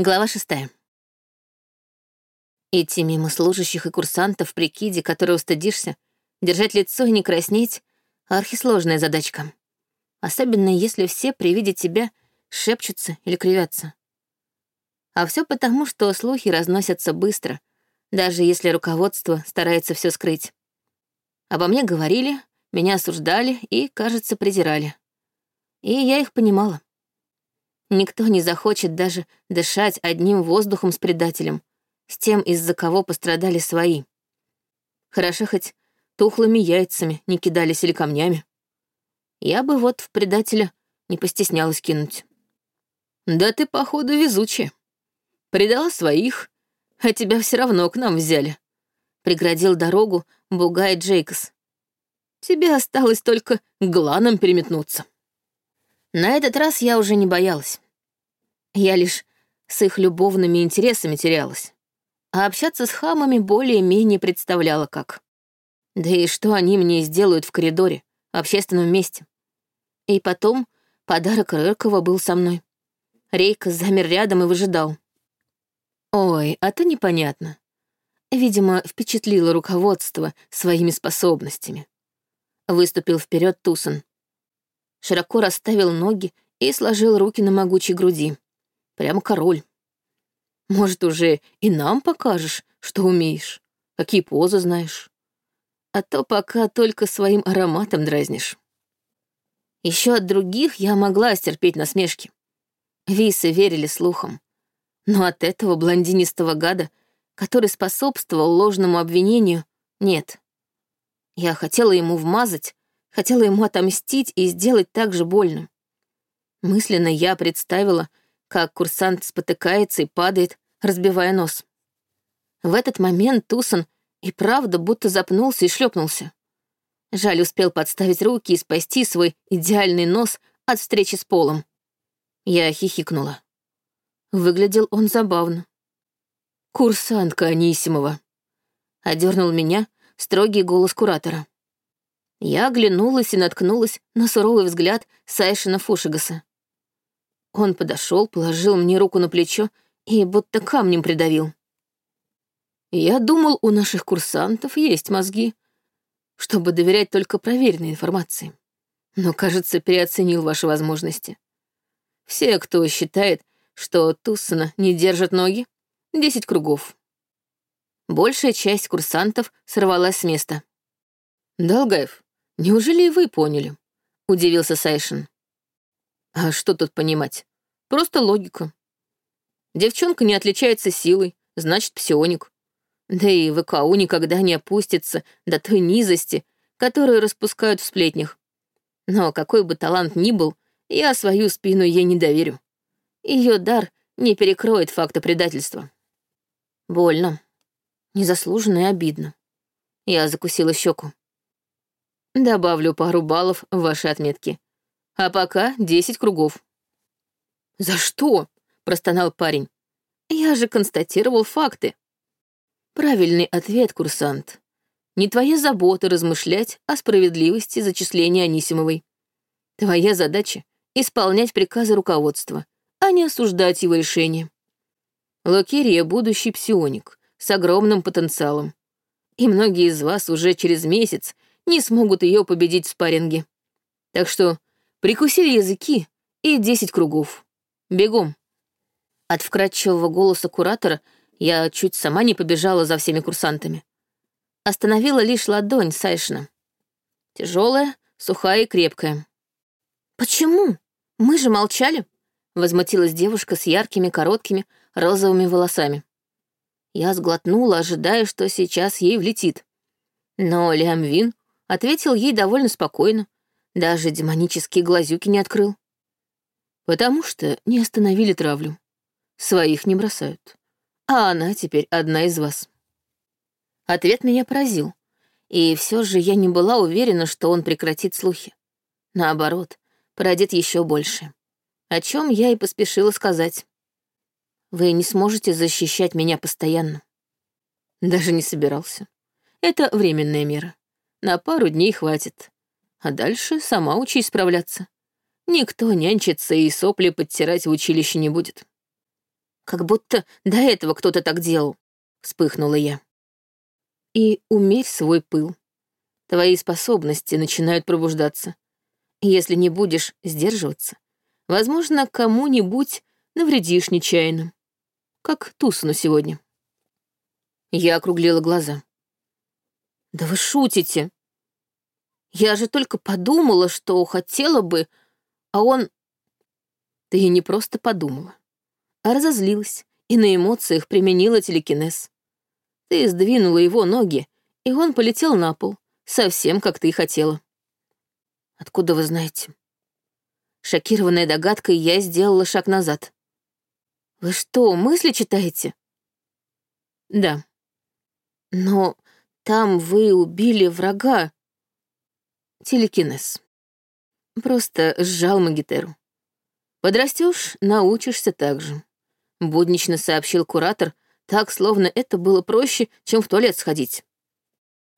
Глава шестая. Идти мимо служащих и курсантов при киде, которой устыдишься, держать лицо и не краснеть — архисложная задачка. Особенно если все при виде тебя шепчутся или кривятся. А все потому, что слухи разносятся быстро, даже если руководство старается все скрыть. Обо мне говорили, меня осуждали и, кажется, презирали. И я их понимала. Никто не захочет даже дышать одним воздухом с предателем, с тем, из-за кого пострадали свои. Хорошо хоть тухлыми яйцами не кидались или камнями. Я бы вот в предателя не постеснялась кинуть. Да ты, походу, везучая. Предала своих, а тебя все равно к нам взяли. Преградил дорогу Бугай Джейкос. Тебе осталось только гланом переметнуться. На этот раз я уже не боялась. Я лишь с их любовными интересами терялась. А общаться с хамами более-менее представляла как. Да и что они мне сделают в коридоре, общественном месте. И потом подарок Рыркова был со мной. Рейка замер рядом и выжидал. Ой, а то непонятно. Видимо, впечатлило руководство своими способностями. Выступил вперед Тусон широко расставил ноги и сложил руки на могучей груди. Прямо король. Может, уже и нам покажешь, что умеешь, какие позы знаешь. А то пока только своим ароматом дразнишь. Еще от других я могла стерпеть насмешки. Висы верили слухам. Но от этого блондинистого гада, который способствовал ложному обвинению, нет. Я хотела ему вмазать, Хотела ему отомстить и сделать так же больно. Мысленно я представила, как курсант спотыкается и падает, разбивая нос. В этот момент Тусон и правда будто запнулся и шлепнулся. Жаль успел подставить руки и спасти свой идеальный нос от встречи с полом. Я хихикнула. Выглядел он забавно. «Курсантка Анисимова», — одернул меня строгий голос куратора. Я оглянулась и наткнулась на суровый взгляд Сайшина Фушигаса. Он подошел, положил мне руку на плечо и будто камнем придавил. Я думал, у наших курсантов есть мозги, чтобы доверять только проверенной информации. Но, кажется, переоценил ваши возможности. Все, кто считает, что Туссона не держат ноги, десять кругов. Большая часть курсантов сорвалась с места. «Долгаев, «Неужели и вы поняли?» — удивился Сайшин. «А что тут понимать? Просто логика. Девчонка не отличается силой, значит, псионик. Да и ВКУ никогда не опустится до той низости, которую распускают в сплетнях. Но какой бы талант ни был, я свою спину ей не доверю. Ее дар не перекроет факта предательства. Больно. Незаслуженно и обидно. Я закусила щеку. Добавлю пару баллов в ваши отметки. А пока десять кругов». «За что?» — простонал парень. «Я же констатировал факты». Правильный ответ, курсант. Не твоя забота размышлять о справедливости зачисления Анисимовой. Твоя задача — исполнять приказы руководства, а не осуждать его решение. Локерия — будущий псионик с огромным потенциалом. И многие из вас уже через месяц не смогут ее победить в спарринге. Так что прикусили языки и десять кругов. Бегом. От вкрадчивого голоса куратора я чуть сама не побежала за всеми курсантами. Остановила лишь ладонь Сайшина. Тяжелая, сухая и крепкая. «Почему? Мы же молчали», — возмутилась девушка с яркими, короткими, розовыми волосами. Я сглотнула, ожидая, что сейчас ей влетит. Но Лям Вин Ответил ей довольно спокойно, даже демонические глазюки не открыл. Потому что не остановили травлю. Своих не бросают. А она теперь одна из вас. Ответ меня поразил. И все же я не была уверена, что он прекратит слухи. Наоборот, породит еще больше. О чем я и поспешила сказать. Вы не сможете защищать меня постоянно. Даже не собирался. Это временная мера. На пару дней хватит. А дальше сама учись справляться. Никто нянчиться и сопли подтирать в училище не будет. Как будто до этого кто-то так делал, вспыхнула я. И умерь свой пыл. Твои способности начинают пробуждаться. Если не будешь сдерживаться, возможно, кому-нибудь навредишь нечаянно. Как Тусану сегодня. Я округлила глаза. «Да вы шутите. Я же только подумала, что хотела бы, а он...» «Ты не просто подумала, а разозлилась и на эмоциях применила телекинез. Ты сдвинула его ноги, и он полетел на пол, совсем как ты и хотела». «Откуда вы знаете?» Шокированная догадкой, я сделала шаг назад. «Вы что, мысли читаете?» «Да», но там вы убили врага. Телекинез. Просто сжал Магитеру. Подрастешь, научишься так же. Буднично сообщил куратор, так, словно это было проще, чем в туалет сходить.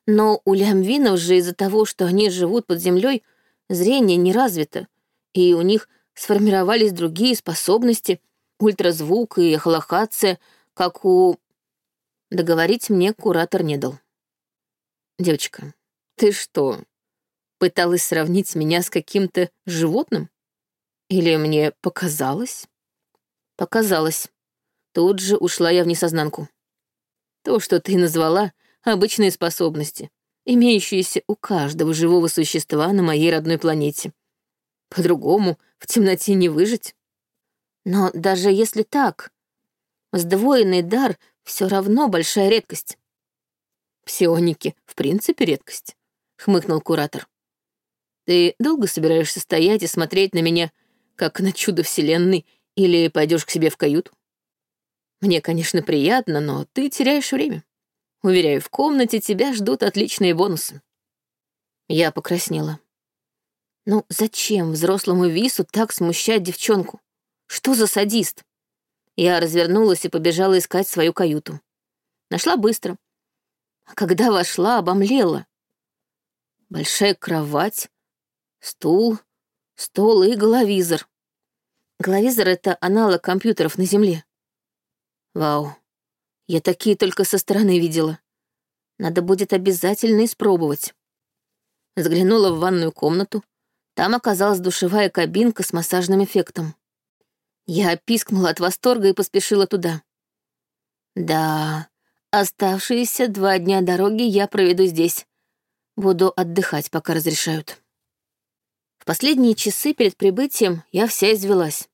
Но у лямвинов же из-за того, что они живут под землей, зрение не развито, и у них сформировались другие способности, ультразвук и эхолокация, как у Договорить мне куратор не дал. «Девочка, ты что, пыталась сравнить меня с каким-то животным? Или мне показалось?» «Показалось. Тут же ушла я в несознанку. То, что ты назвала, обычные способности, имеющиеся у каждого живого существа на моей родной планете. По-другому в темноте не выжить. Но даже если так, сдвоенный дар все равно большая редкость. Псионики, в принципе, редкость, хмыкнул куратор. Ты долго собираешься стоять и смотреть на меня, как на чудо вселенной, или пойдешь к себе в каюту? Мне, конечно, приятно, но ты теряешь время. Уверяю, в комнате тебя ждут отличные бонусы. Я покраснела. Ну, зачем взрослому Вису так смущать девчонку? Что за садист? Я развернулась и побежала искать свою каюту. Нашла быстро. А когда вошла, обомлела. Большая кровать, стул, стол и головизор. Головизор — это аналог компьютеров на Земле. Вау, я такие только со стороны видела. Надо будет обязательно испробовать. Заглянула в ванную комнату. Там оказалась душевая кабинка с массажным эффектом. Я пискнула от восторга и поспешила туда. Да, оставшиеся два дня дороги я проведу здесь. Буду отдыхать, пока разрешают. В последние часы перед прибытием я вся извелась.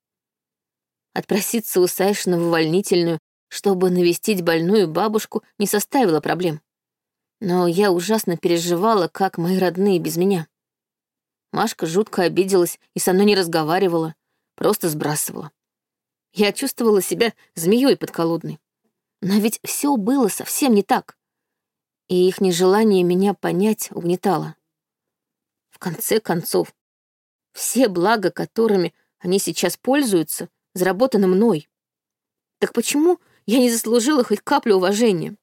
Отпроситься у Сайшина в увольнительную, чтобы навестить больную бабушку, не составило проблем. Но я ужасно переживала, как мои родные без меня. Машка жутко обиделась и со мной не разговаривала, просто сбрасывала. Я чувствовала себя змеей подколодной. Но ведь все было совсем не так. И их нежелание меня понять угнетало. В конце концов, все блага, которыми они сейчас пользуются, заработаны мной. Так почему я не заслужила хоть каплю уважения?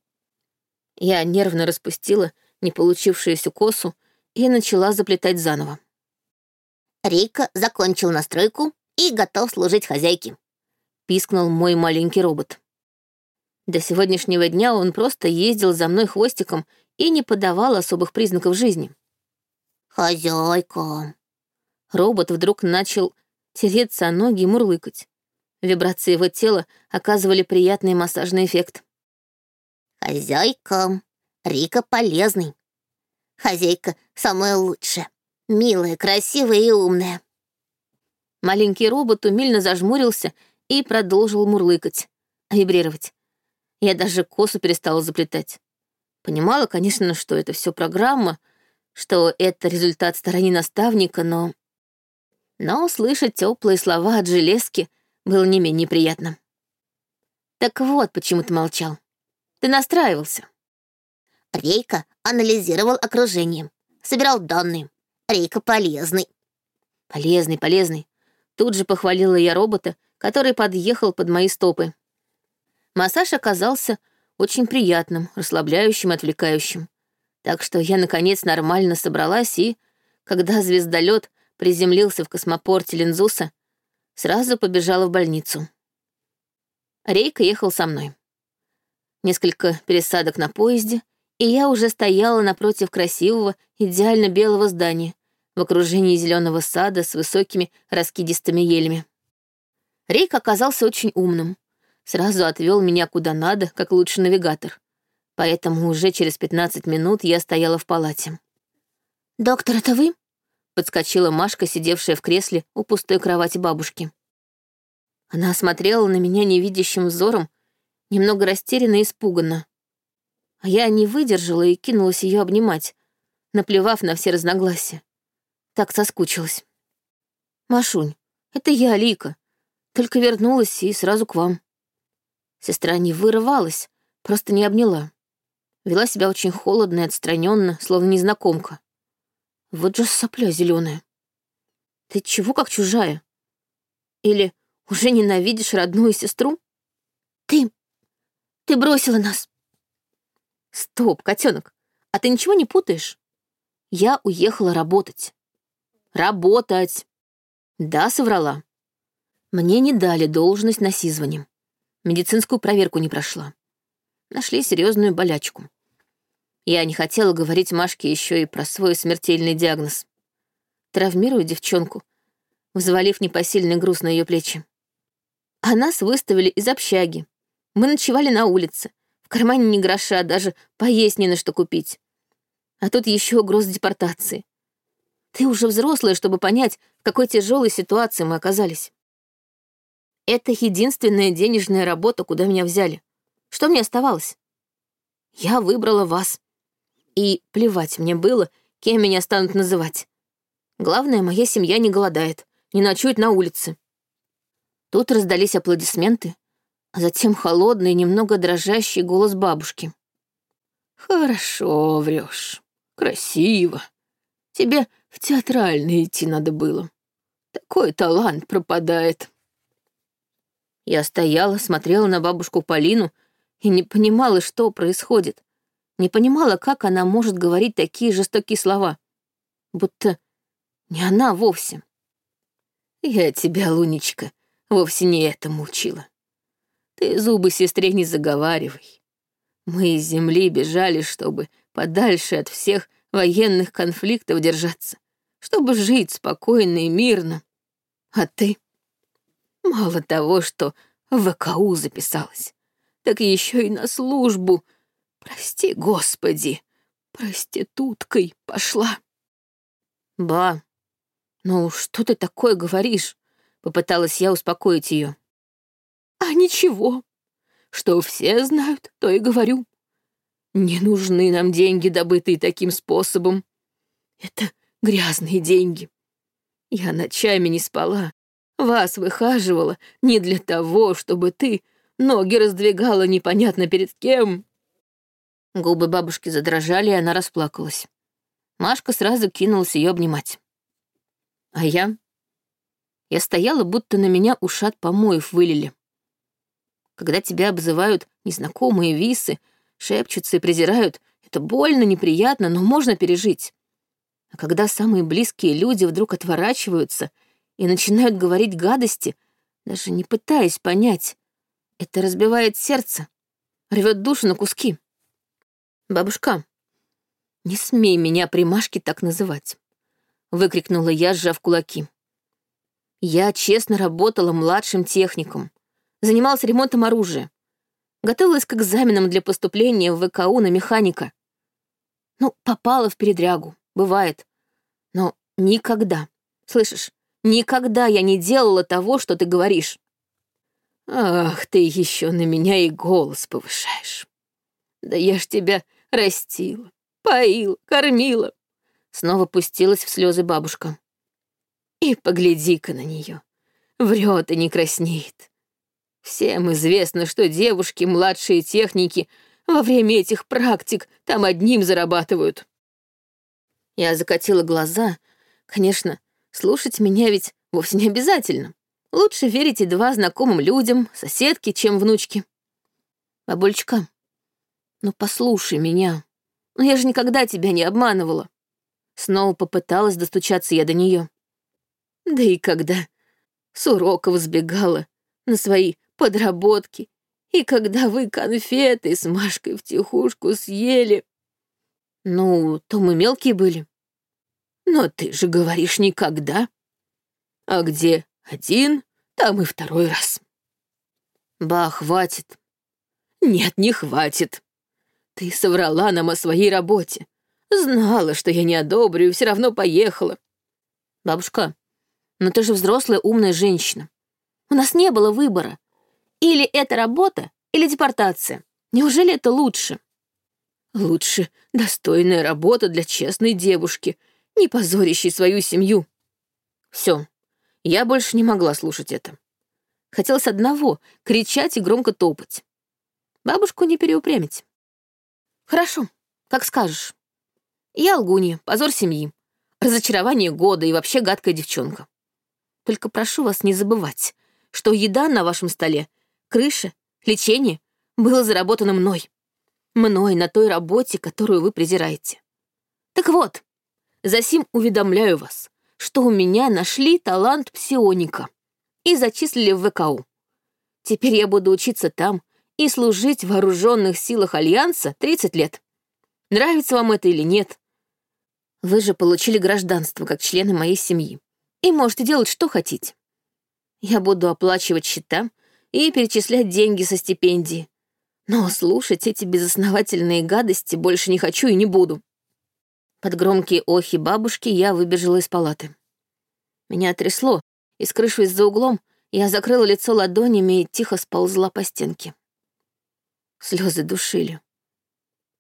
Я нервно распустила не получившуюся косу и начала заплетать заново. Рейка закончил настройку и готов служить хозяйке. — пискнул мой маленький робот. До сегодняшнего дня он просто ездил за мной хвостиком и не подавал особых признаков жизни. «Хозяйка!» Робот вдруг начал тереться о ноги и мурлыкать. Вибрации его тела оказывали приятный массажный эффект. «Хозяйка! Рика полезный! Хозяйка самая лучшая, милая, красивая и умная!» Маленький робот умильно зажмурился и продолжил мурлыкать, вибрировать. Я даже косу перестала заплетать. Понимала, конечно, что это все программа, что это результат стараний наставника, но... Но услышать теплые слова от железки было не менее приятно. Так вот, почему ты молчал. Ты настраивался. Рейка анализировал окружение, собирал данные. Рейка полезный. Полезный, полезный. Тут же похвалила я робота, который подъехал под мои стопы. Массаж оказался очень приятным, расслабляющим отвлекающим. Так что я, наконец, нормально собралась и, когда звездолет приземлился в космопорте Лензуса, сразу побежала в больницу. Рейка ехал со мной. Несколько пересадок на поезде, и я уже стояла напротив красивого, идеально белого здания в окружении зеленого сада с высокими раскидистыми елями. Рейк оказался очень умным. Сразу отвел меня куда надо, как лучший навигатор. Поэтому уже через 15 минут я стояла в палате. «Доктор, это вы?» — подскочила Машка, сидевшая в кресле у пустой кровати бабушки. Она смотрела на меня невидящим взором, немного растерянно и испуганно. А я не выдержала и кинулась ее обнимать, наплевав на все разногласия. Так соскучилась. «Машунь, это я, Лика. Только вернулась и сразу к вам». Сестра не вырывалась, просто не обняла. Вела себя очень холодно и отстраненно, словно незнакомка. Вот же сопля зеленая. Ты чего как чужая? Или уже ненавидишь родную сестру? Ты... ты бросила нас. Стоп, котенок, а ты ничего не путаешь? Я уехала работать. Работать. Да, соврала. Мне не дали должность на насизванием. Медицинскую проверку не прошла. Нашли серьезную болячку. Я не хотела говорить Машке еще и про свой смертельный диагноз. Травмирую девчонку, взвалив непосильный груз на ее плечи. А нас выставили из общаги. Мы ночевали на улице. В кармане ни гроша, даже поесть не на что купить. А тут еще груз депортации. Ты уже взрослая, чтобы понять, в какой тяжелой ситуации мы оказались. Это единственная денежная работа, куда меня взяли. Что мне оставалось? Я выбрала вас. И плевать мне было, кем меня станут называть. Главное, моя семья не голодает, не ночует на улице. Тут раздались аплодисменты, а затем холодный, немного дрожащий голос бабушки. «Хорошо врешь, красиво. Тебе в театральный идти надо было. Такой талант пропадает». Я стояла, смотрела на бабушку Полину и не понимала, что происходит. Не понимала, как она может говорить такие жестокие слова. Будто не она вовсе. «Я тебя, Лунечка, вовсе не этому учила. Ты зубы сестре не заговаривай. Мы из земли бежали, чтобы подальше от всех военных конфликтов держаться, чтобы жить спокойно и мирно. А ты Мало того, что в ВКУ записалась, так еще и на службу, прости господи, проституткой пошла. Ба, ну что ты такое говоришь? Попыталась я успокоить ее. А ничего, что все знают, то и говорю. Не нужны нам деньги, добытые таким способом. Это грязные деньги. Я ночами не спала, вас выхаживала не для того, чтобы ты ноги раздвигала непонятно перед кем». Губы бабушки задрожали, и она расплакалась. Машка сразу кинулась ее обнимать. А я? Я стояла, будто на меня ушат помоев вылили. Когда тебя обзывают незнакомые висы, шепчутся и презирают, это больно, неприятно, но можно пережить. А когда самые близкие люди вдруг отворачиваются — и начинают говорить гадости, даже не пытаясь понять. Это разбивает сердце, рвет душу на куски. «Бабушка, не смей меня при Машке так называть», — выкрикнула я, сжав кулаки. Я честно работала младшим техником, занималась ремонтом оружия, готовилась к экзаменам для поступления в ВКУ на механика. Ну, попала в передрягу, бывает, но никогда, слышишь, Никогда я не делала того, что ты говоришь. Ах, ты еще на меня и голос повышаешь. Да я ж тебя растила, поила, кормила. Снова пустилась в слезы бабушка. И погляди-ка на нее. Врет и не краснеет. Всем известно, что девушки, младшие техники, во время этих практик там одним зарабатывают. Я закатила глаза. Конечно, Слушать меня ведь вовсе не обязательно. Лучше верить едва знакомым людям, соседке, чем внучке. Бабулечка, ну послушай меня. Ну я же никогда тебя не обманывала. Снова попыталась достучаться я до нее. Да и когда с уроков сбегала на свои подработки И когда вы конфеты с Машкой втихушку съели... Ну, то мы мелкие были. Но ты же говоришь никогда. А где один, там и второй раз. Ба, хватит. Нет, не хватит. Ты соврала нам о своей работе. Знала, что я не одобрю, и все равно поехала. Бабушка, но ты же взрослая умная женщина. У нас не было выбора. Или это работа, или депортация. Неужели это лучше? Лучше достойная работа для честной девушки, не позорящей свою семью. Все, я больше не могла слушать это. Хотелось одного — кричать и громко топать. Бабушку не переупрямить. Хорошо, как скажешь. Я лгунья, позор семьи, разочарование года и вообще гадкая девчонка. Только прошу вас не забывать, что еда на вашем столе, крыша, лечение было заработано мной. Мной на той работе, которую вы презираете. Так вот, засим уведомляю вас, что у меня нашли талант псионика и зачислили в ВКУ. Теперь я буду учиться там и служить в вооруженных силах Альянса 30 лет. Нравится вам это или нет? Вы же получили гражданство как члены моей семьи и можете делать, что хотите. Я буду оплачивать счета и перечислять деньги со стипендии. Но слушать эти безосновательные гадости больше не хочу и не буду. Под громкие охи бабушки я выбежала из палаты. Меня трясло, и, скрывшись за углом, я закрыла лицо ладонями и тихо сползла по стенке. Слезы душили.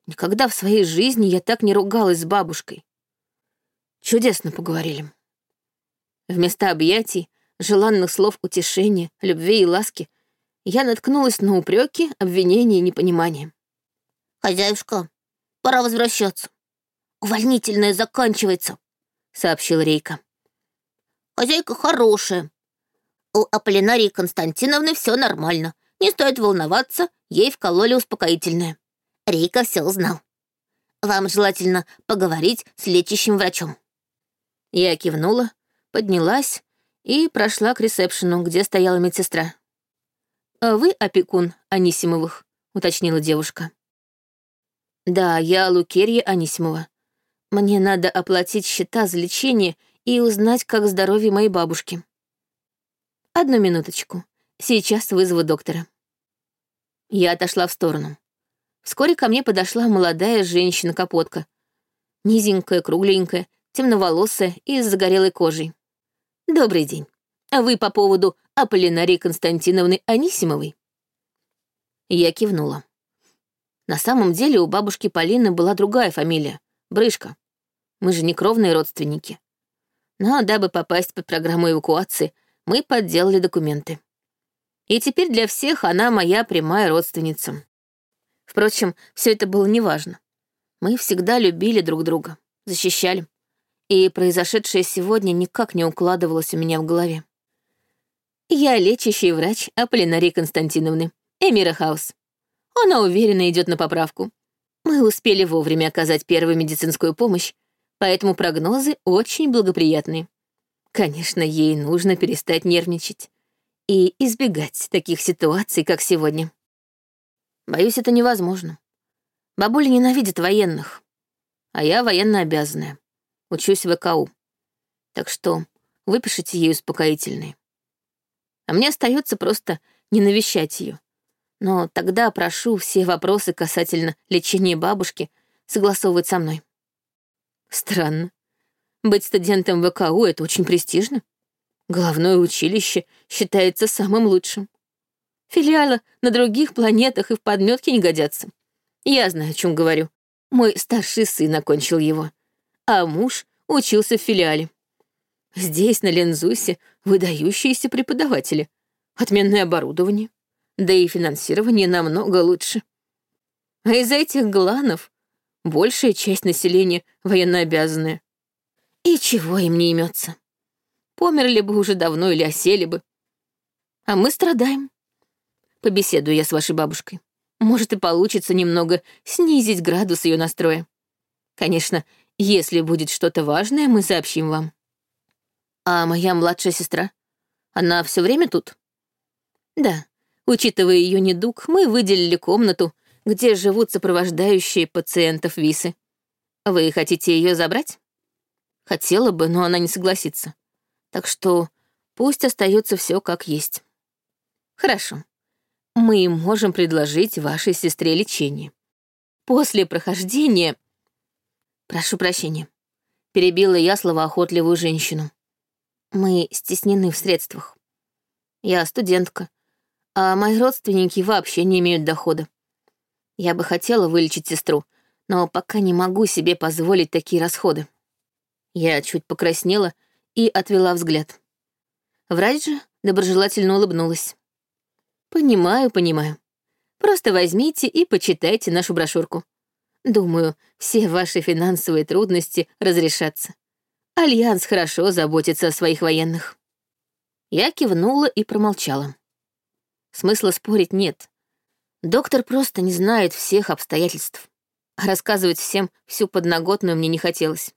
Никогда в своей жизни я так не ругалась с бабушкой. Чудесно поговорили. Вместо объятий, желанных слов утешения, любви и ласки я наткнулась на упреки, обвинения и непонимание. «Хозяюшка, пора возвращаться. Увольнительное заканчивается», — сообщил Рейка. «Хозяйка хорошая. У Аполлинарии Константиновны все нормально. Не стоит волноваться, ей вкололи успокоительное. Рейка все узнал. Вам желательно поговорить с лечащим врачом». Я кивнула, поднялась и прошла к ресепшену, где стояла медсестра. «А вы опекун Анисимовых?» — уточнила девушка. «Да, я Лукерья Анисимова. Мне надо оплатить счета за лечение и узнать, как здоровье моей бабушки. Одну минуточку. Сейчас вызову доктора». Я отошла в сторону. Вскоре ко мне подошла молодая женщина-капотка. Низенькая, кругленькая, темноволосая и с загорелой кожей. «Добрый день. А вы по поводу Аполлинарии Константиновны Анисимовой?» Я кивнула. На самом деле у бабушки Полины была другая фамилия — Брышка. Мы же не кровные родственники. Но дабы попасть под программу эвакуации, мы подделали документы. И теперь для всех она моя прямая родственница. Впрочем, все это было неважно. Мы всегда любили друг друга, защищали. И произошедшее сегодня никак не укладывалось у меня в голове. Я лечащий врач Аполлинарии Константиновны, Эмира Хаус. Она уверенно идет на поправку. Мы успели вовремя оказать первую медицинскую помощь, поэтому прогнозы очень благоприятные. Конечно, ей нужно перестать нервничать и избегать таких ситуаций, как сегодня. Боюсь, это невозможно. Бабуля ненавидит военных, а я военно обязанная. Учусь в ВКУ. Так что выпишите ей успокоительные. А мне остается просто не навещать ее. Но тогда прошу все вопросы касательно лечения бабушки согласовывать со мной. Странно. Быть студентом ВКУ — это очень престижно. Головное училище считается самым лучшим. Филиалы на других планетах и в подметке не годятся. Я знаю, о чем говорю. Мой старший сын окончил его, а муж учился в филиале. Здесь, на Лензусе, выдающиеся преподаватели, отменное оборудование, да и финансирование намного лучше. А из этих гланов большая часть населения военнообязанная. И чего им не имется? Померли бы уже давно или осели бы. А мы страдаем. Побеседую я с вашей бабушкой. Может, и получится немного снизить градус ее настроя. Конечно, если будет что-то важное, мы сообщим вам. А моя младшая сестра? Она все время тут? Да, Учитывая ее недуг, мы выделили комнату, где живут сопровождающие пациентов Висы. Вы хотите ее забрать? Хотела бы, но она не согласится. Так что пусть остается все как есть. Хорошо. Мы можем предложить вашей сестре лечение. После прохождения... Прошу прощения. Перебила я словоохотливую женщину. Мы стеснены в средствах. Я студентка, а мои родственники вообще не имеют дохода. Я бы хотела вылечить сестру, но пока не могу себе позволить такие расходы. Я чуть покраснела и отвела взгляд. Врач же доброжелательно улыбнулась. «Понимаю, понимаю. Просто возьмите и почитайте нашу брошюрку. Думаю, все ваши финансовые трудности разрешатся. Альянс хорошо заботится о своих военных». Я кивнула и промолчала. Смысла спорить нет. Доктор просто не знает всех обстоятельств. А рассказывать всем всю подноготную мне не хотелось.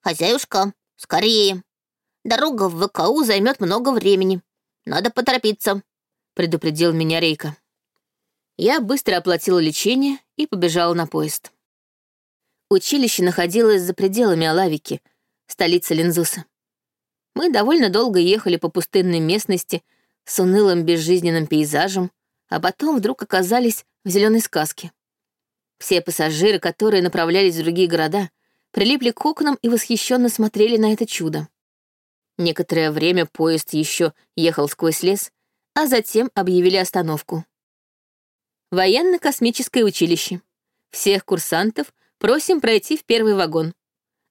«Хозяюшка, скорее. Дорога в ВКУ займет много времени. Надо поторопиться», — предупредил меня Рейка. Я быстро оплатила лечение и побежала на поезд. Училище находилось за пределами Алавики, столицы Линзуса. Мы довольно долго ехали по пустынной местности с унылым безжизненным пейзажем, а потом вдруг оказались в зеленой сказке. Все пассажиры, которые направлялись в другие города, прилипли к окнам и восхищенно смотрели на это чудо. Некоторое время поезд еще ехал сквозь лес, а затем объявили остановку. Военно-космическое училище. Всех курсантов просим пройти в первый вагон.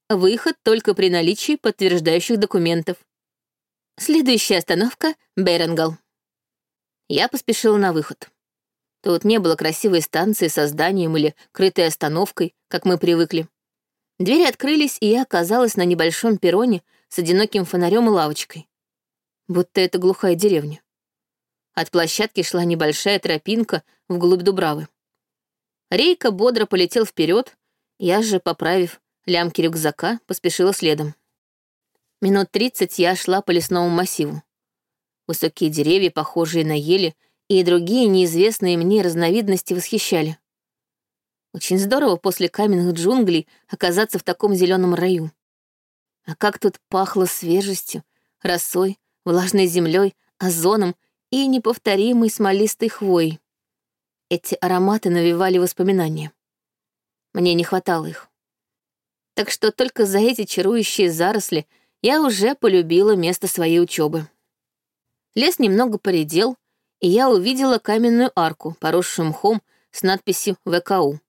Выход только при наличии подтверждающих документов. Следующая остановка — Беренгал. Я поспешила на выход. Тут не было красивой станции со зданием или крытой остановкой, как мы привыкли. Двери открылись, и я оказалась на небольшом перроне с одиноким фонарем и лавочкой. Будто это глухая деревня. От площадки шла небольшая тропинка вглубь Дубравы. Рейка бодро полетел вперед, я же, поправив лямки рюкзака, поспешила следом. Минут тридцать я шла по лесному массиву. Высокие деревья, похожие на ели, и другие неизвестные мне разновидности восхищали. Очень здорово после каменных джунглей оказаться в таком зеленом раю. А как тут пахло свежестью, росой, влажной землей, озоном и неповторимой смолистой хвоей. Эти ароматы навевали воспоминания. Мне не хватало их. Так что только за эти чарующие заросли я уже полюбила место своей учебы. Лес немного поредел, и я увидела каменную арку, поросшую мхом с надписью «ВКУ».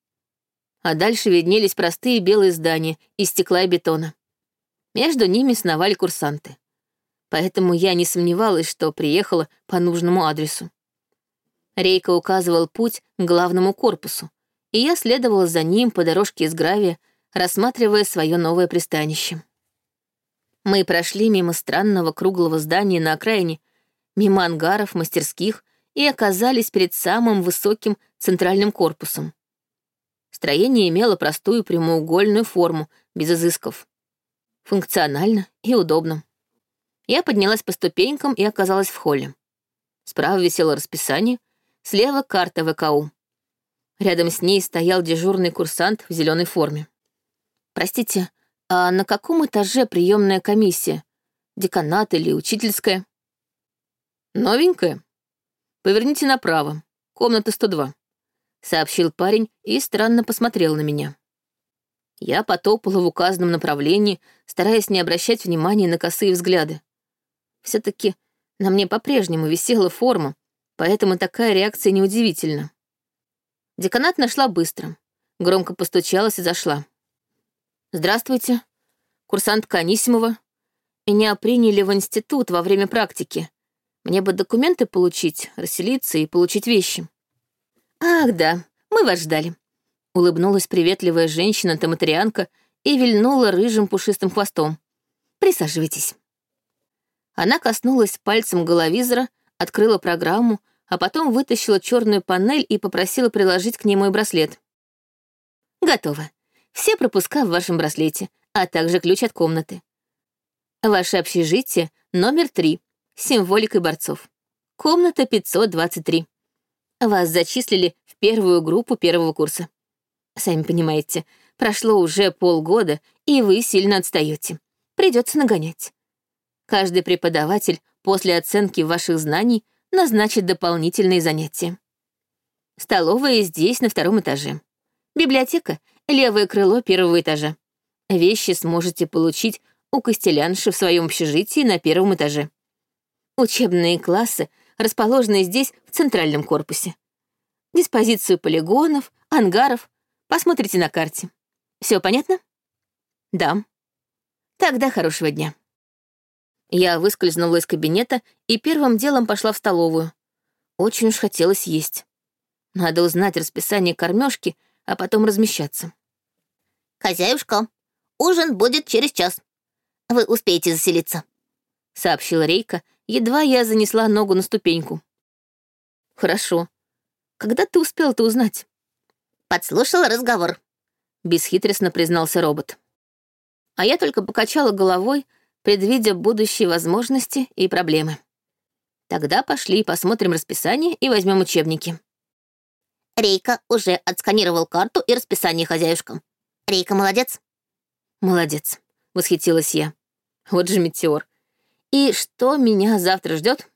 А дальше виднелись простые белые здания из стекла и бетона. Между ними сновали курсанты. Поэтому я не сомневалась, что приехала по нужному адресу. Рейка указывал путь к главному корпусу, и я следовала за ним по дорожке из гравия, рассматривая свое новое пристанище. Мы прошли мимо странного круглого здания на окраине, мимо ангаров, мастерских и оказались перед самым высоким центральным корпусом. Строение имело простую прямоугольную форму, без изысков. Функционально и удобно. Я поднялась по ступенькам и оказалась в холле. Справа висело расписание, слева — карта ВКУ. Рядом с ней стоял дежурный курсант в зеленой форме. «Простите, а на каком этаже приемная комиссия? Деканат или учительская?» «Новенькая? Поверните направо. Комната 102», — сообщил парень и странно посмотрел на меня. Я потопала в указанном направлении, стараясь не обращать внимания на косые взгляды. все таки на мне по-прежнему висела форма, поэтому такая реакция неудивительна. Деканат нашла быстро, громко постучалась и зашла. «Здравствуйте, курсантка Анисимова. Меня приняли в институт во время практики. Мне бы документы получить, расселиться и получить вещи». «Ах, да, мы вас ждали», — улыбнулась приветливая женщина-таматрианка и вильнула рыжим пушистым хвостом. «Присаживайтесь». Она коснулась пальцем головизора, открыла программу, а потом вытащила черную панель и попросила приложить к ней мой браслет. «Готово. Все пропуска в вашем браслете, а также ключ от комнаты. Ваше общежитие номер три, с символикой борцов. Комната 523. Вас зачислили в первую группу первого курса. Сами понимаете, прошло уже полгода, и вы сильно отстаете. Придется нагонять. Каждый преподаватель после оценки ваших знаний назначит дополнительные занятия. Столовая здесь, на втором этаже. Библиотека — левое крыло первого этажа. Вещи сможете получить у Костелянши в своем общежитии на первом этаже. Учебные классы расположены здесь, в центральном корпусе. Диспозицию полигонов, ангаров посмотрите на карте. Все понятно? Да. Тогда хорошего дня. Я выскользнула из кабинета и первым делом пошла в столовую. Очень уж хотелось есть. Надо узнать расписание кормежки, а потом размещаться. «Хозяюшка, ужин будет через час. Вы успеете заселиться», — сообщила Рейка, едва я занесла ногу на ступеньку. «Хорошо. Когда ты успел это узнать?» «Подслушал разговор», — бесхитростно признался робот. А я только покачала головой, предвидя будущие возможности и проблемы. Тогда пошли посмотрим расписание и возьмем учебники. Рейка уже отсканировал карту и расписание хозяюшкам. Рейка молодец. Молодец, восхитилась я. Вот же метеор. И что меня завтра ждет?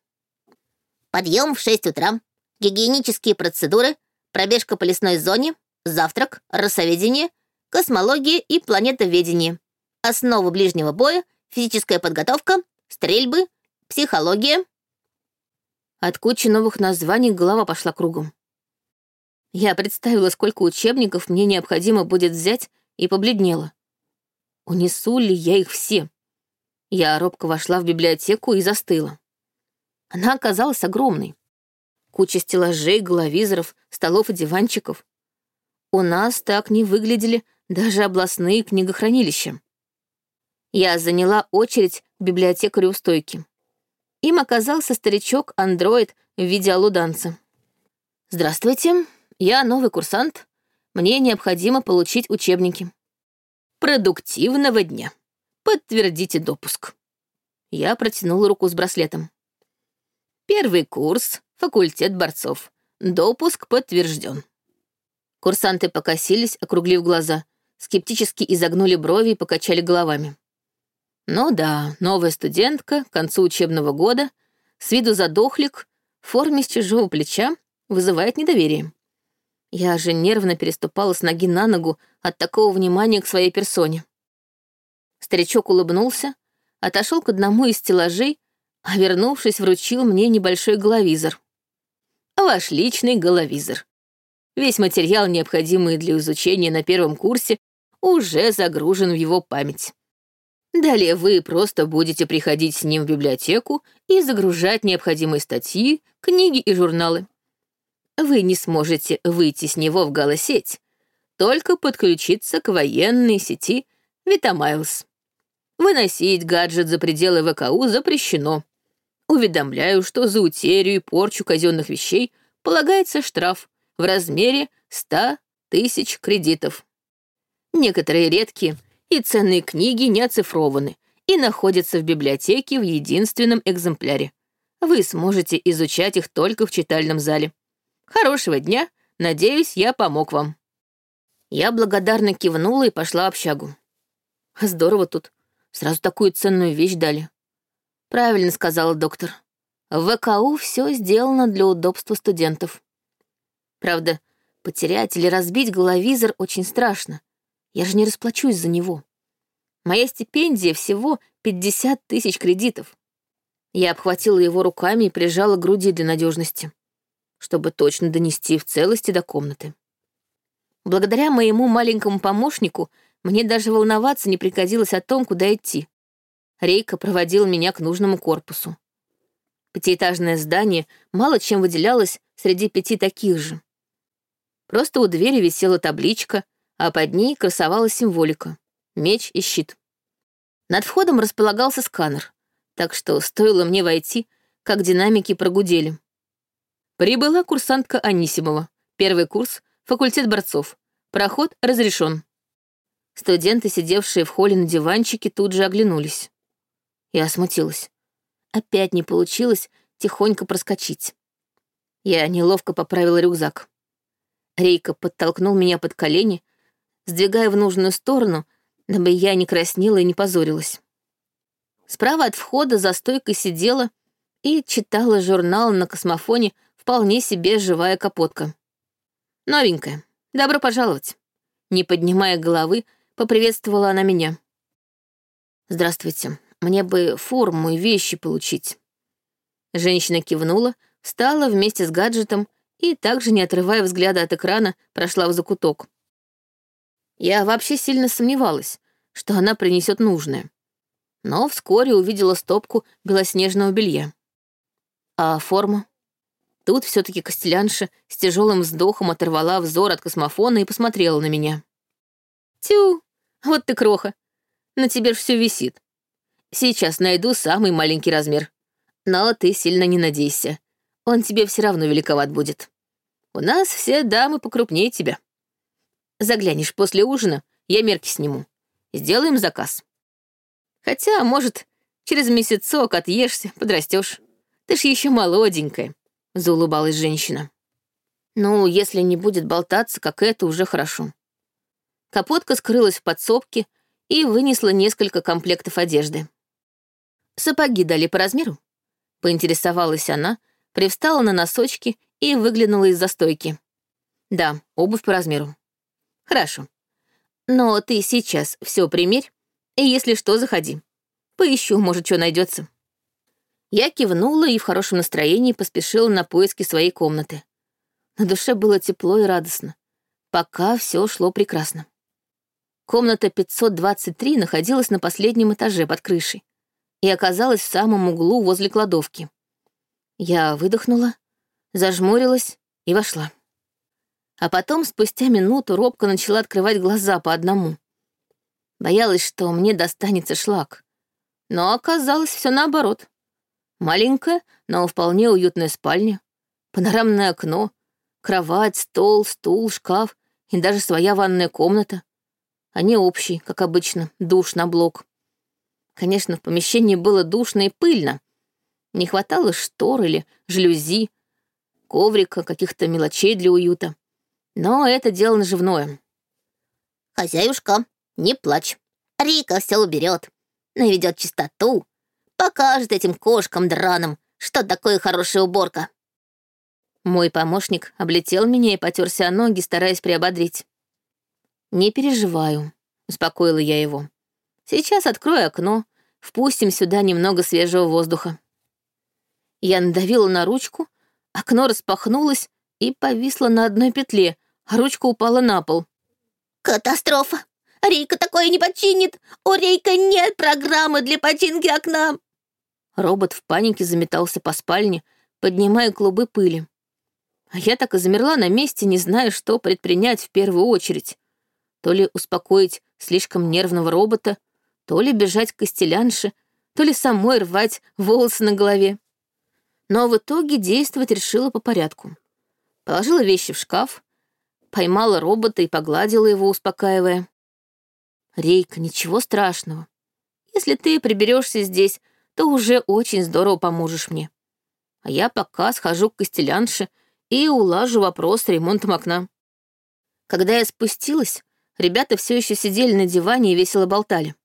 Подъем в 6 утра, гигиенические процедуры, пробежка по лесной зоне, завтрак, рассоведение, космология и планетоведение, основы ближнего боя, физическая подготовка, стрельбы, психология. От кучи новых названий голова пошла кругом. Я представила, сколько учебников мне необходимо будет взять, и побледнела. Унесу ли я их все? Я робко вошла в библиотеку и застыла. Она оказалась огромной. Куча стеллажей, головизоров, столов и диванчиков. У нас так не выглядели даже областные книгохранилища. Я заняла очередь к библиотекарю у стойки. Им оказался старичок-андроид в виде алуданца. «Здравствуйте, я новый курсант. Мне необходимо получить учебники. Продуктивного дня. Подтвердите допуск. Я протянула руку с браслетом. Первый курс, факультет борцов. Допуск подтвержден. Курсанты покосились, округлив глаза, скептически изогнули брови и покачали головами. Ну да, новая студентка, к концу учебного года, с виду задохлик, в форме с чужого плеча, вызывает недоверие. Я же нервно переступала с ноги на ногу от такого внимания к своей персоне. Старичок улыбнулся, отошел к одному из стеллажей, а вернувшись, вручил мне небольшой головизор. Ваш личный головизор. Весь материал, необходимый для изучения на первом курсе, уже загружен в его память. Далее вы просто будете приходить с ним в библиотеку и загружать необходимые статьи, книги и журналы вы не сможете выйти с него в голосеть, только подключиться к военной сети Витамайлз. Выносить гаджет за пределы ВКУ запрещено. Уведомляю, что за утерю и порчу казенных вещей полагается штраф в размере 100 тысяч кредитов. Некоторые редкие и ценные книги не оцифрованы и находятся в библиотеке в единственном экземпляре. Вы сможете изучать их только в читальном зале. Хорошего дня. Надеюсь, я помог вам». Я благодарно кивнула и пошла в общагу. Здорово тут. Сразу такую ценную вещь дали. Правильно сказала доктор. В ВКУ все сделано для удобства студентов. Правда, потерять или разбить головизор очень страшно. Я же не расплачусь за него. Моя стипендия всего 50 тысяч кредитов. Я обхватила его руками и прижала к груди для надежности чтобы точно донести в целости до комнаты. Благодаря моему маленькому помощнику мне даже волноваться не приходилось о том, куда идти. Рейка проводил меня к нужному корпусу. Пятиэтажное здание мало чем выделялось среди пяти таких же. Просто у двери висела табличка, а под ней красовалась символика — меч и щит. Над входом располагался сканер, так что стоило мне войти, как динамики прогудели. Прибыла курсантка Анисимова. Первый курс, факультет борцов. Проход разрешен. Студенты, сидевшие в холле на диванчике, тут же оглянулись. Я смутилась. Опять не получилось тихонько проскочить. Я неловко поправила рюкзак. Рейка подтолкнул меня под колени, сдвигая в нужную сторону, дабы я не краснела и не позорилась. Справа от входа за стойкой сидела и читала журнал на космофоне вполне себе живая капотка. Новенькая. Добро пожаловать. Не поднимая головы, поприветствовала она меня. «Здравствуйте. Мне бы форму и вещи получить». Женщина кивнула, встала вместе с гаджетом и, также не отрывая взгляда от экрана, прошла в закуток. Я вообще сильно сомневалась, что она принесет нужное. Но вскоре увидела стопку белоснежного белья. А форма? Тут все таки Костелянша с тяжелым вздохом оторвала взор от космофона и посмотрела на меня. «Тю, вот ты кроха. На тебе ж все висит. Сейчас найду самый маленький размер. Но ты сильно не надейся. Он тебе все равно великоват будет. У нас все дамы покрупнее тебя. Заглянешь после ужина, я мерки сниму. Сделаем заказ. Хотя, может, через месяцок отъешься, подрастешь. Ты ж еще молоденькая заулыбалась женщина. Ну, если не будет болтаться, как это, уже хорошо. Капотка скрылась в подсобке и вынесла несколько комплектов одежды. Сапоги дали по размеру? Поинтересовалась она, привстала на носочки и выглянула из-за стойки. Да, обувь по размеру. Хорошо. Но ты сейчас все примерь, и если что, заходи. Поищу, может, что найдется. Я кивнула и в хорошем настроении поспешила на поиски своей комнаты. На душе было тепло и радостно. Пока все шло прекрасно. Комната 523 находилась на последнем этаже под крышей и оказалась в самом углу возле кладовки. Я выдохнула, зажмурилась и вошла. А потом, спустя минуту, робко начала открывать глаза по одному. Боялась, что мне достанется шлак. Но оказалось все наоборот. Маленькая, но вполне уютная спальня, панорамное окно, кровать, стол, стул, шкаф и даже своя ванная комната. Они общие, как обычно, душ на блок. Конечно, в помещении было душно и пыльно. Не хватало штор или жалюзи, коврика, каких-то мелочей для уюта. Но это дело наживное. «Хозяюшка, не плачь. Рика все уберет, наведет чистоту, Покажет этим кошкам драным, что такое хорошая уборка. Мой помощник облетел меня и потерся о ноги, стараясь приободрить. «Не переживаю», — успокоила я его. «Сейчас открою окно, впустим сюда немного свежего воздуха». Я надавила на ручку, окно распахнулось и повисло на одной петле, а ручка упала на пол. «Катастрофа! Рейка такое не починит! У Рейка нет программы для починки окна!» Робот в панике заметался по спальне, поднимая клубы пыли. А я так и замерла на месте, не зная, что предпринять в первую очередь. То ли успокоить слишком нервного робота, то ли бежать к костелянше, то ли самой рвать волосы на голове. Но в итоге действовать решила по порядку. Положила вещи в шкаф, поймала робота и погладила его, успокаивая. «Рейка, ничего страшного. Если ты приберешься здесь то уже очень здорово поможешь мне. А я пока схожу к костелянше и улажу вопрос с ремонтом окна. Когда я спустилась, ребята все еще сидели на диване и весело болтали.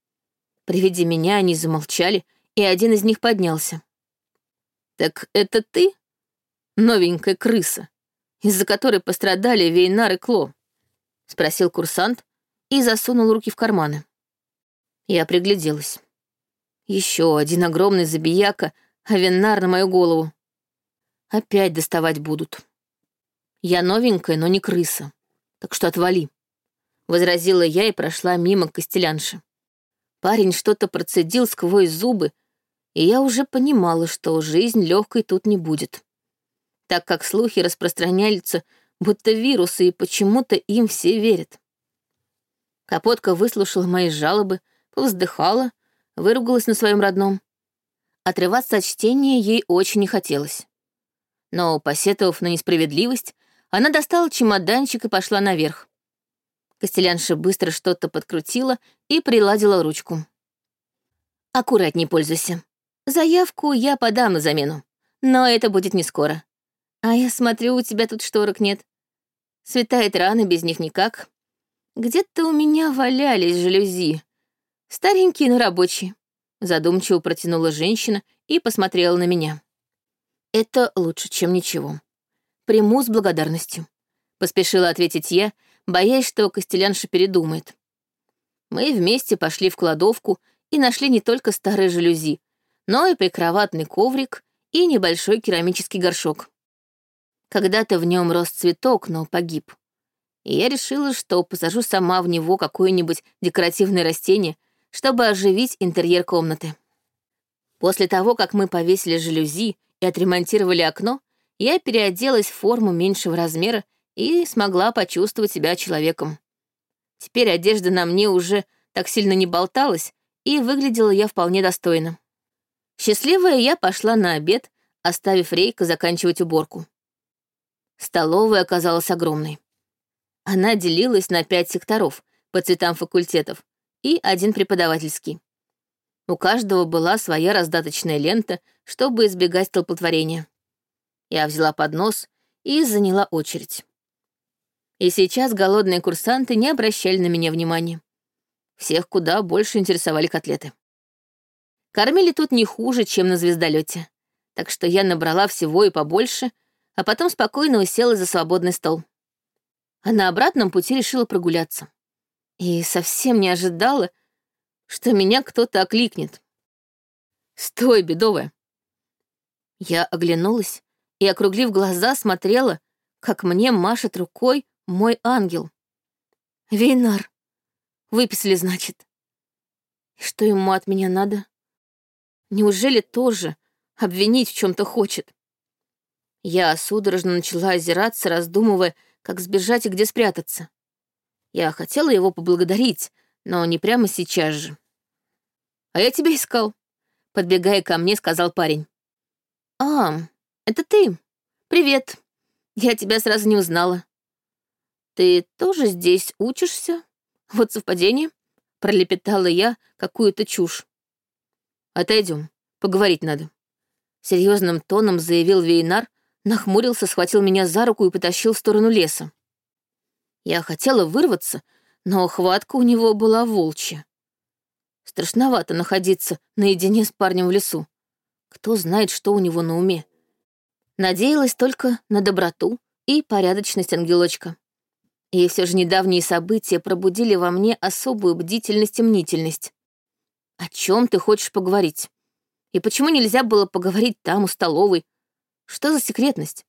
При виде меня они замолчали, и один из них поднялся. «Так это ты, новенькая крыса, из-за которой пострадали Вейнар и Кло?» — спросил курсант и засунул руки в карманы. Я пригляделась. Еще один огромный забияка, а винар на мою голову. Опять доставать будут. Я новенькая, но не крыса. Так что отвали. Возразила я и прошла мимо костелянши. Парень что-то процедил сквозь зубы, и я уже понимала, что жизнь легкой тут не будет. Так как слухи распространяются, будто вирусы, и почему-то им все верят. Капотка выслушала мои жалобы, повздыхала выругалась на своем родном. Отрываться от чтения ей очень не хотелось. Но, посетовав на несправедливость, она достала чемоданчик и пошла наверх. Костелянша быстро что-то подкрутила и приладила ручку. «Аккуратней пользуйся. Заявку я подам на замену. Но это будет не скоро. А я смотрю, у тебя тут шторок нет. Светает рано, без них никак. Где-то у меня валялись жалюзи. Старенькие, но рабочие. Задумчиво протянула женщина и посмотрела на меня. Это лучше, чем ничего. Приму с благодарностью. Поспешила ответить я, боясь, что Костелянша передумает. Мы вместе пошли в кладовку и нашли не только старые жалюзи, но и прикроватный коврик и небольшой керамический горшок. Когда-то в нем рос цветок, но погиб. И я решила, что посажу сама в него какое-нибудь декоративное растение, чтобы оживить интерьер комнаты. После того, как мы повесили жалюзи и отремонтировали окно, я переоделась в форму меньшего размера и смогла почувствовать себя человеком. Теперь одежда на мне уже так сильно не болталась, и выглядела я вполне достойно. Счастливая я пошла на обед, оставив Рейка заканчивать уборку. Столовая оказалась огромной. Она делилась на пять секторов по цветам факультетов и один преподавательский. У каждого была своя раздаточная лента, чтобы избегать столпотворения. Я взяла поднос и заняла очередь. И сейчас голодные курсанты не обращали на меня внимания. Всех куда больше интересовали котлеты. Кормили тут не хуже, чем на звездолете, так что я набрала всего и побольше, а потом спокойно усела за свободный стол. А на обратном пути решила прогуляться. И совсем не ожидала, что меня кто-то окликнет. «Стой, бедовая!» Я оглянулась и, округлив глаза, смотрела, как мне машет рукой мой ангел. Вейнар. Выписали, значит. Что ему от меня надо? Неужели тоже обвинить в чем то хочет? Я судорожно начала озираться, раздумывая, как сбежать и где спрятаться. Я хотела его поблагодарить, но не прямо сейчас же. «А я тебя искал», — подбегая ко мне, сказал парень. «А, это ты. Привет. Я тебя сразу не узнала». «Ты тоже здесь учишься? Вот совпадение?» — пролепетала я какую-то чушь. Отойдем, поговорить надо. Серьезным тоном заявил Вейнар, нахмурился, схватил меня за руку и потащил в сторону леса. Я хотела вырваться, но хватка у него была волчья. Страшновато находиться наедине с парнем в лесу. Кто знает, что у него на уме. Надеялась только на доброту и порядочность ангелочка. И все же недавние события пробудили во мне особую бдительность и мнительность. О чем ты хочешь поговорить? И почему нельзя было поговорить там, у столовой, что за секретность?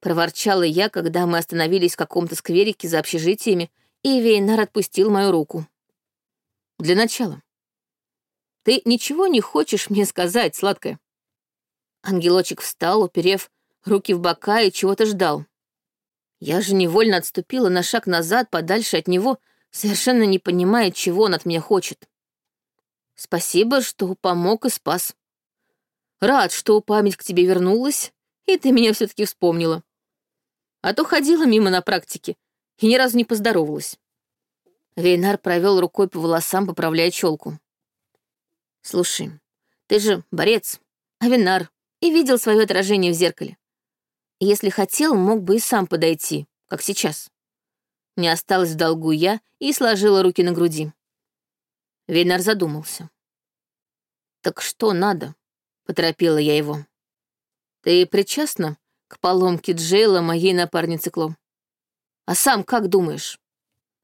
Проворчала я, когда мы остановились в каком-то скверике за общежитиями, и Вейнар отпустил мою руку. Для начала. Ты ничего не хочешь мне сказать, сладкая? Ангелочек встал, уперев руки в бока и чего-то ждал. Я же невольно отступила на шаг назад, подальше от него, совершенно не понимая, чего он от меня хочет. Спасибо, что помог и спас. Рад, что память к тебе вернулась, и ты меня все таки вспомнила. А то ходила мимо на практике и ни разу не поздоровалась. Вейнар провел рукой по волосам, поправляя челку. Слушай, ты же борец, Авинар, и видел свое отражение в зеркале. Если хотел, мог бы и сам подойти, как сейчас. Не осталось в долгу я и сложила руки на груди. Вейнар задумался. «Так что надо?» — поторопила я его. Ты причастна к поломке Джейла, моей напарницы Кло? А сам как думаешь?»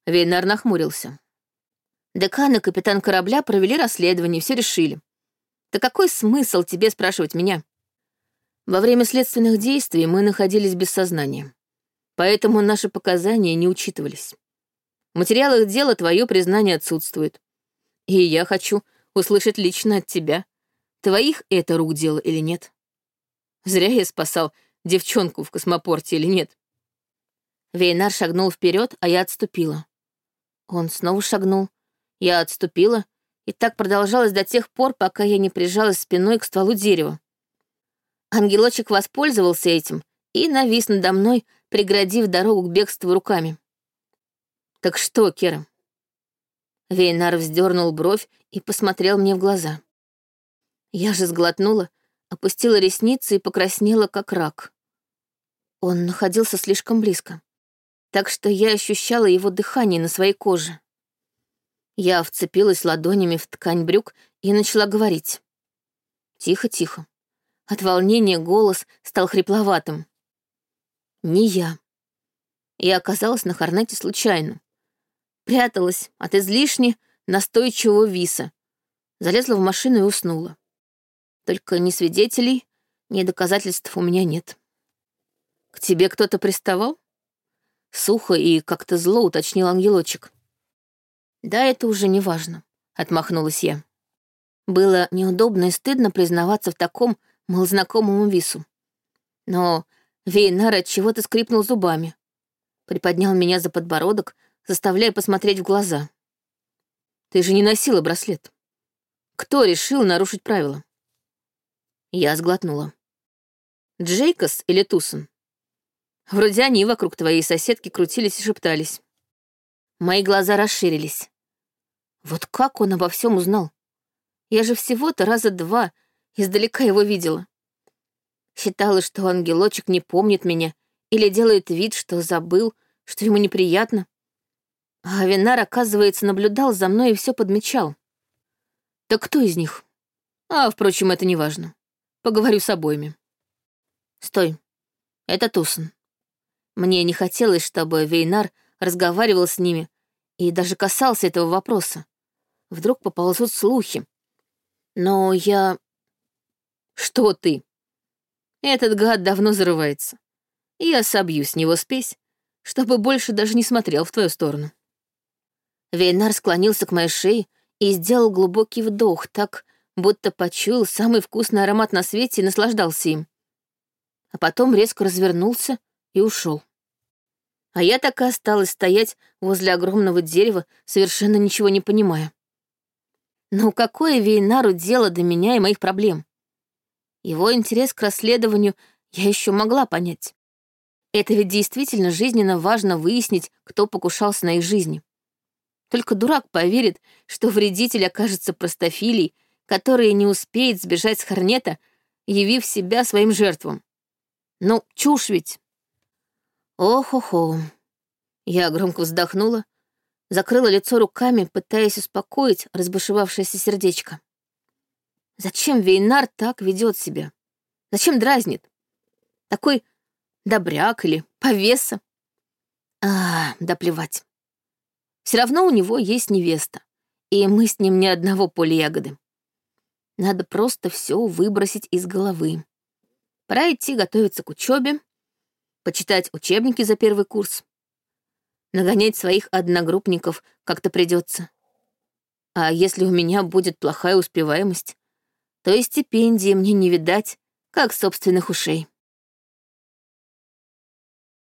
Вейнар нахмурился. Декан и капитан корабля провели расследование, все решили. Да какой смысл тебе спрашивать меня? Во время следственных действий мы находились без сознания, поэтому наши показания не учитывались. В материалах дела твое признание отсутствует. И я хочу услышать лично от тебя, твоих это рук дело или нет. Зря я спасал девчонку в космопорте или нет. Вейнар шагнул вперед, а я отступила. Он снова шагнул. Я отступила, и так продолжалось до тех пор, пока я не прижалась спиной к стволу дерева. Ангелочек воспользовался этим и навис надо мной, преградив дорогу к бегству руками. «Так что, Кера?» Вейнар вздернул бровь и посмотрел мне в глаза. Я же сглотнула, опустила ресницы и покраснела, как рак. Он находился слишком близко, так что я ощущала его дыхание на своей коже. Я вцепилась ладонями в ткань брюк и начала говорить. Тихо-тихо. От волнения голос стал хрипловатым. Не я. Я оказалась на Хорнете случайно. Пряталась от излишне настойчивого виса. Залезла в машину и уснула. Только ни свидетелей, ни доказательств у меня нет. К тебе кто-то приставал? Сухо и как-то зло уточнил ангелочек. Да, это уже не важно, отмахнулась я. Было неудобно и стыдно признаваться в таком малознакомому вису. Но Вейнар от чего-то скрипнул зубами. Приподнял меня за подбородок, заставляя посмотреть в глаза. Ты же не носила браслет. Кто решил нарушить правила? Я сглотнула. Джейкос или Тусон? Вроде они вокруг твоей соседки крутились и шептались. Мои глаза расширились. Вот как он обо всем узнал? Я же всего-то раза два издалека его видела. Считала, что ангелочек не помнит меня или делает вид, что забыл, что ему неприятно. А Винар, оказывается, наблюдал за мной и все подмечал. Так кто из них? А, впрочем, это не важно. Поговорю с обоими. Стой. Это Тусон. Мне не хотелось, чтобы Вейнар разговаривал с ними и даже касался этого вопроса. Вдруг поползут слухи. Но я... Что ты? Этот гад давно зарывается. Я собью с него спесь, чтобы больше даже не смотрел в твою сторону. Вейнар склонился к моей шее и сделал глубокий вдох, так, будто почуял самый вкусный аромат на свете и наслаждался им. А потом резко развернулся и ушел. А я так и осталась стоять возле огромного дерева, совершенно ничего не понимая. Но какое Вейнару дело до меня и моих проблем? Его интерес к расследованию я еще могла понять. Это ведь действительно жизненно важно выяснить, кто покушался на их жизни. Только дурак поверит, что вредитель окажется простофилей, который не успеет сбежать с Хорнета, явив себя своим жертвам. Ну, чушь ведь. Ох-охо. Я громко вздохнула, закрыла лицо руками, пытаясь успокоить разбушевавшееся сердечко. Зачем Вейнар так ведет себя? Зачем дразнит? Такой добряк или повеса? А, да плевать. Все равно у него есть невеста, и мы с ним ни одного поля ягоды. Надо просто все выбросить из головы. Пора идти готовиться к учебе, почитать учебники за первый курс. Нагонять своих одногруппников как-то придется. А если у меня будет плохая успеваемость, то и стипендии мне не видать, как собственных ушей.